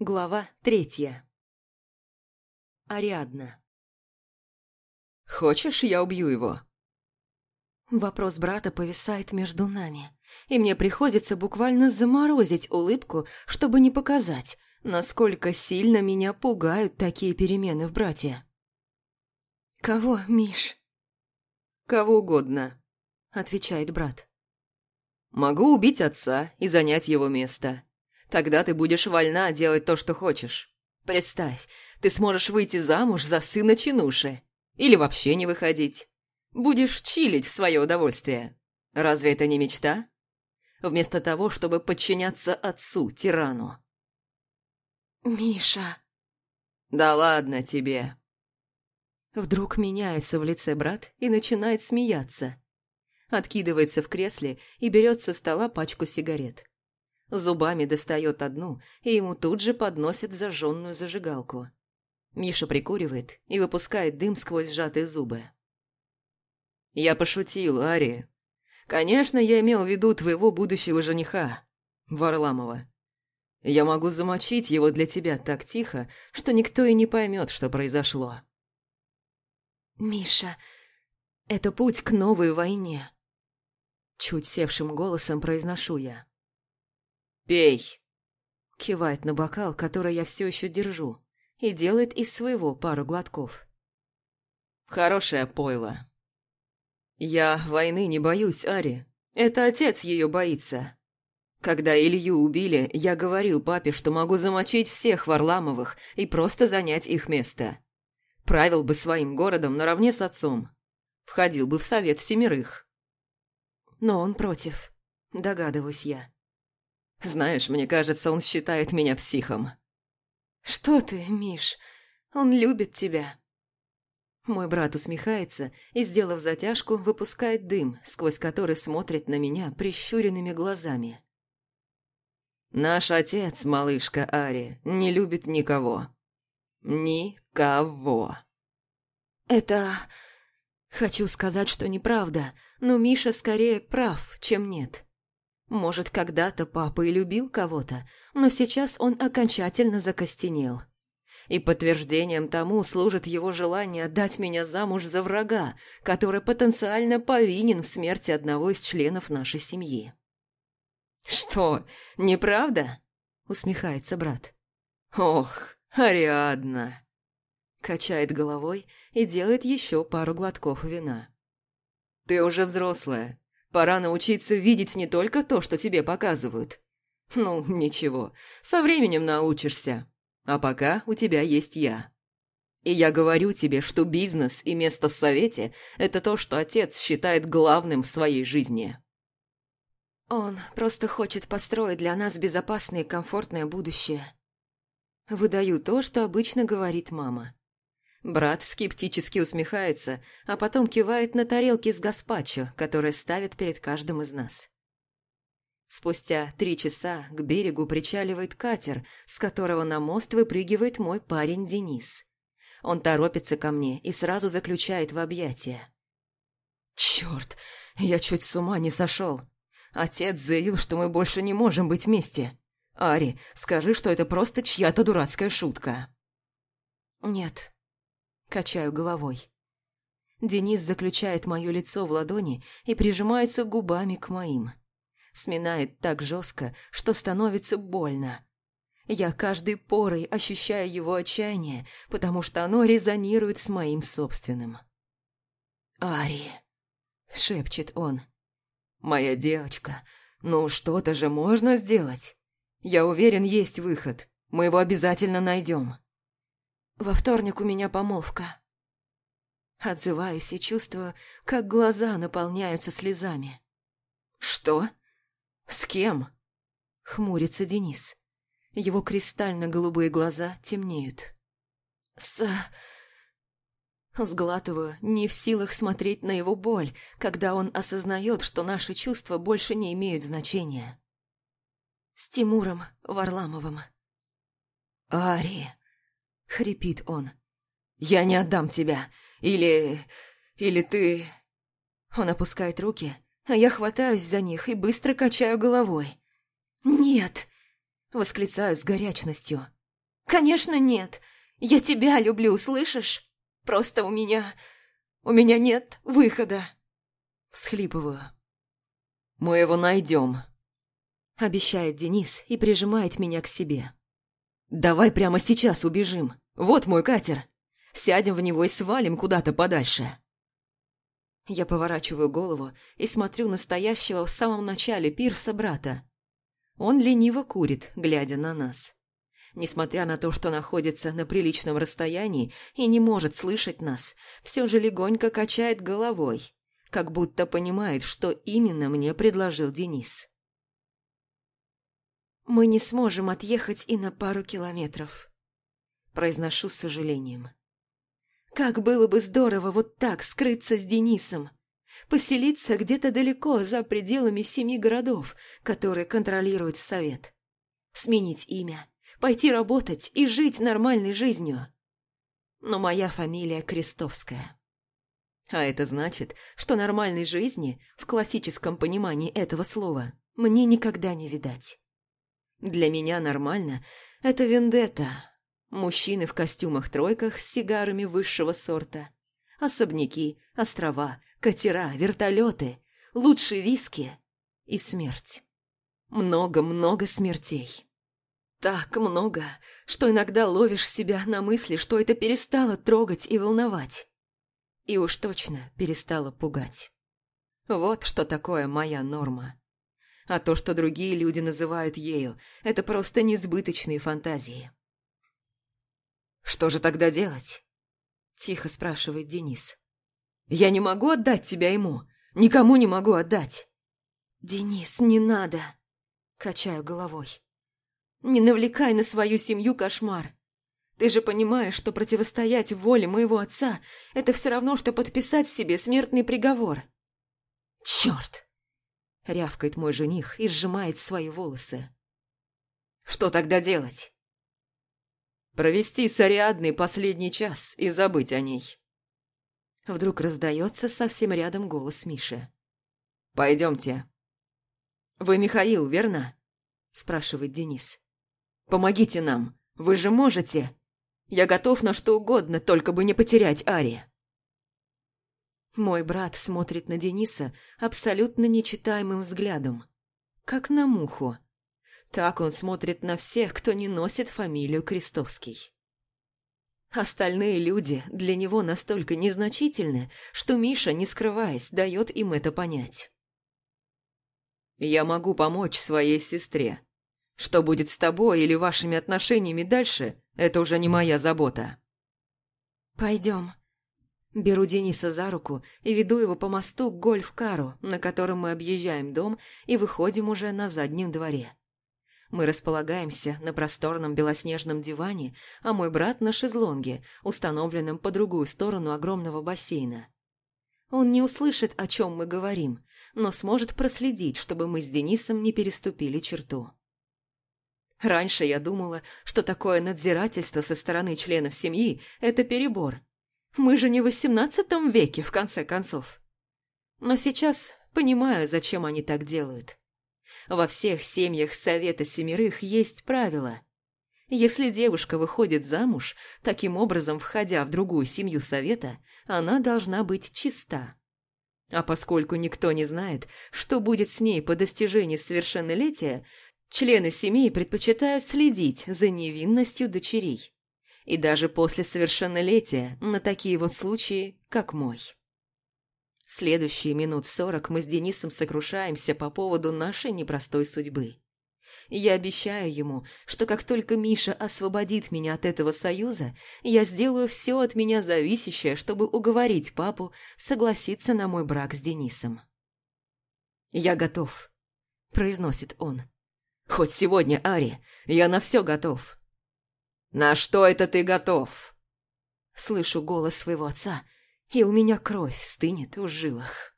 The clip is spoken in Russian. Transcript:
Глава третья. Ариадна. «Хочешь, я убью его?» Вопрос брата повисает между нами, и мне приходится буквально заморозить улыбку, чтобы не показать, насколько сильно меня пугают такие перемены в брате. «Кого, Миш?» «Кого угодно», — отвечает брат. «Могу убить отца и занять его место. Тогда ты будешь вольна делать то, что хочешь. Представь, ты сможешь выйти замуж за сына Чинуши. Или вообще не выходить. Будешь чилить в свое удовольствие. Разве это не мечта? Вместо того, чтобы подчиняться отцу, тирану. «Миша...» «Да ладно тебе!» Вдруг меняется в лице брат и начинает смеяться. Откидывается в кресле и берет со стола пачку сигарет. Зубами достает одну, и ему тут же подносят зажженную зажигалку. Миша прикуривает и выпускает дым сквозь сжатые зубы. «Я пошутил, Ари. Конечно, я имел в виду твоего будущего жениха, Варламова. Я могу замочить его для тебя так тихо, что никто и не поймет, что произошло». «Миша, это путь к новой войне», — чуть севшим голосом произношу я. «Пей!» Кивает на бокал, который я все еще держу, и делает из своего пару глотков. «Хорошее пойло. Я войны не боюсь, Ари. Это отец ее боится. Когда Илью убили, я говорил папе, что могу замочить всех Варламовых и просто занять их место. Правил бы своим городом наравне с отцом. Входил бы в совет семерых. Но он против, догадываюсь я. Знаешь, мне кажется, он считает меня психом. Что ты, Миш? Он любит тебя. Мой брат усмехается и, сделав затяжку, выпускает дым, сквозь который смотрит на меня прищуренными глазами. Наш отец, малышка Ари, не любит никого. Никого. Это... Хочу сказать, что неправда, но Миша скорее прав, чем нет. Может, когда-то папа и любил кого-то, но сейчас он окончательно закостенел. И подтверждением тому служит его желание дать меня замуж за врага, который потенциально повинен в смерти одного из членов нашей семьи. «Что, неправда?» — усмехается брат. «Ох, Ариадна!» Качает головой и делает еще пару глотков вина. «Ты уже взрослая, Пора научиться видеть не только то, что тебе показывают. Ну, ничего, со временем научишься. А пока у тебя есть я. И я говорю тебе, что бизнес и место в совете – это то, что отец считает главным в своей жизни. Он просто хочет построить для нас безопасное и комфортное будущее. Выдаю то, что обычно говорит мама. Брат скептически усмехается, а потом кивает на тарелки с гаспачо, которые ставят перед каждым из нас. Спустя три часа к берегу причаливает катер, с которого на мост выпрыгивает мой парень Денис. Он торопится ко мне и сразу заключает в объятия. «Черт, я чуть с ума не сошел. Отец заявил, что мы больше не можем быть вместе. Ари, скажи, что это просто чья-то дурацкая шутка». «Нет, Качаю головой. Денис заключает мое лицо в ладони и прижимается губами к моим. Сминает так жестко, что становится больно. Я каждой порой ощущаю его отчаяние, потому что оно резонирует с моим собственным. «Ари!» — шепчет он. «Моя девочка, ну что-то же можно сделать. Я уверен, есть выход. Мы его обязательно найдем». Во вторник у меня помолвка. Отзываюсь и чувствую, как глаза наполняются слезами. «Что? С кем?» — хмурится Денис. Его кристально-голубые глаза темнеют. «С...» Сглатываю, не в силах смотреть на его боль, когда он осознает, что наши чувства больше не имеют значения. С Тимуром Варламовым. «Ари!» — хрипит он. «Я не отдам тебя. Или... или ты...» Он опускает руки, а я хватаюсь за них и быстро качаю головой. «Нет!» — восклицаю с горячностью. «Конечно нет. Я тебя люблю, слышишь? Просто у меня... у меня нет выхода». Всхлипываю. «Мы его найдем», — обещает Денис и прижимает меня к себе. «Давай прямо сейчас убежим. Вот мой катер. Сядем в него и свалим куда-то подальше». Я поворачиваю голову и смотрю настоящего в самом начале пирса брата. Он лениво курит, глядя на нас. Несмотря на то, что находится на приличном расстоянии и не может слышать нас, все же легонько качает головой, как будто понимает, что именно мне предложил Денис. «Мы не сможем отъехать и на пару километров», – произношу с сожалением. Как было бы здорово вот так скрыться с Денисом. Поселиться где-то далеко, за пределами семи городов, которые контролирует Совет. Сменить имя, пойти работать и жить нормальной жизнью. Но моя фамилия Крестовская. А это значит, что нормальной жизни, в классическом понимании этого слова, мне никогда не видать. Для меня нормально – это вендетта, Мужчины в костюмах-тройках с сигарами высшего сорта. Особняки, острова, катера, вертолеты, лучшие виски и смерть. Много-много смертей. Так много, что иногда ловишь себя на мысли, что это перестало трогать и волновать. И уж точно перестало пугать. Вот что такое моя норма. А то, что другие люди называют ею, это просто несбыточные фантазии. «Что же тогда делать?» Тихо спрашивает Денис. «Я не могу отдать тебя ему. Никому не могу отдать». «Денис, не надо!» Качаю головой. «Не навлекай на свою семью кошмар. Ты же понимаешь, что противостоять воле моего отца – это все равно, что подписать себе смертный приговор». «Черт!» – рявкает мой жених и сжимает свои волосы. «Что тогда делать?» Провести с Ариадной последний час и забыть о ней. Вдруг раздается совсем рядом голос Миши. «Пойдемте». «Вы Михаил, верно?» спрашивает Денис. «Помогите нам, вы же можете. Я готов на что угодно, только бы не потерять Ари». Мой брат смотрит на Дениса абсолютно нечитаемым взглядом, как на муху. Так он смотрит на всех, кто не носит фамилию Крестовский. Остальные люди для него настолько незначительны, что Миша, не скрываясь, дает им это понять. «Я могу помочь своей сестре. Что будет с тобой или вашими отношениями дальше, это уже не моя забота». «Пойдем». Беру Дениса за руку и веду его по мосту к гольф-кару, на котором мы объезжаем дом и выходим уже на заднем дворе. Мы располагаемся на просторном белоснежном диване, а мой брат на шезлонге, установленном по другую сторону огромного бассейна. Он не услышит, о чем мы говорим, но сможет проследить, чтобы мы с Денисом не переступили черту. Раньше я думала, что такое надзирательство со стороны членов семьи – это перебор. Мы же не в XVIII веке, в конце концов. Но сейчас понимаю, зачем они так делают. Во всех семьях Совета Семерых есть правило. Если девушка выходит замуж, таким образом, входя в другую семью Совета, она должна быть чиста. А поскольку никто не знает, что будет с ней по достижении совершеннолетия, члены семьи предпочитают следить за невинностью дочерей. И даже после совершеннолетия на такие вот случаи, как мой. Следующие минут сорок мы с Денисом сокрушаемся по поводу нашей непростой судьбы. Я обещаю ему, что как только Миша освободит меня от этого союза, я сделаю все от меня зависящее, чтобы уговорить папу согласиться на мой брак с Денисом. «Я готов», – произносит он. «Хоть сегодня, Ари, я на все готов». «На что это ты готов?» Слышу голос своего отца – и у меня кровь стынет в жилах.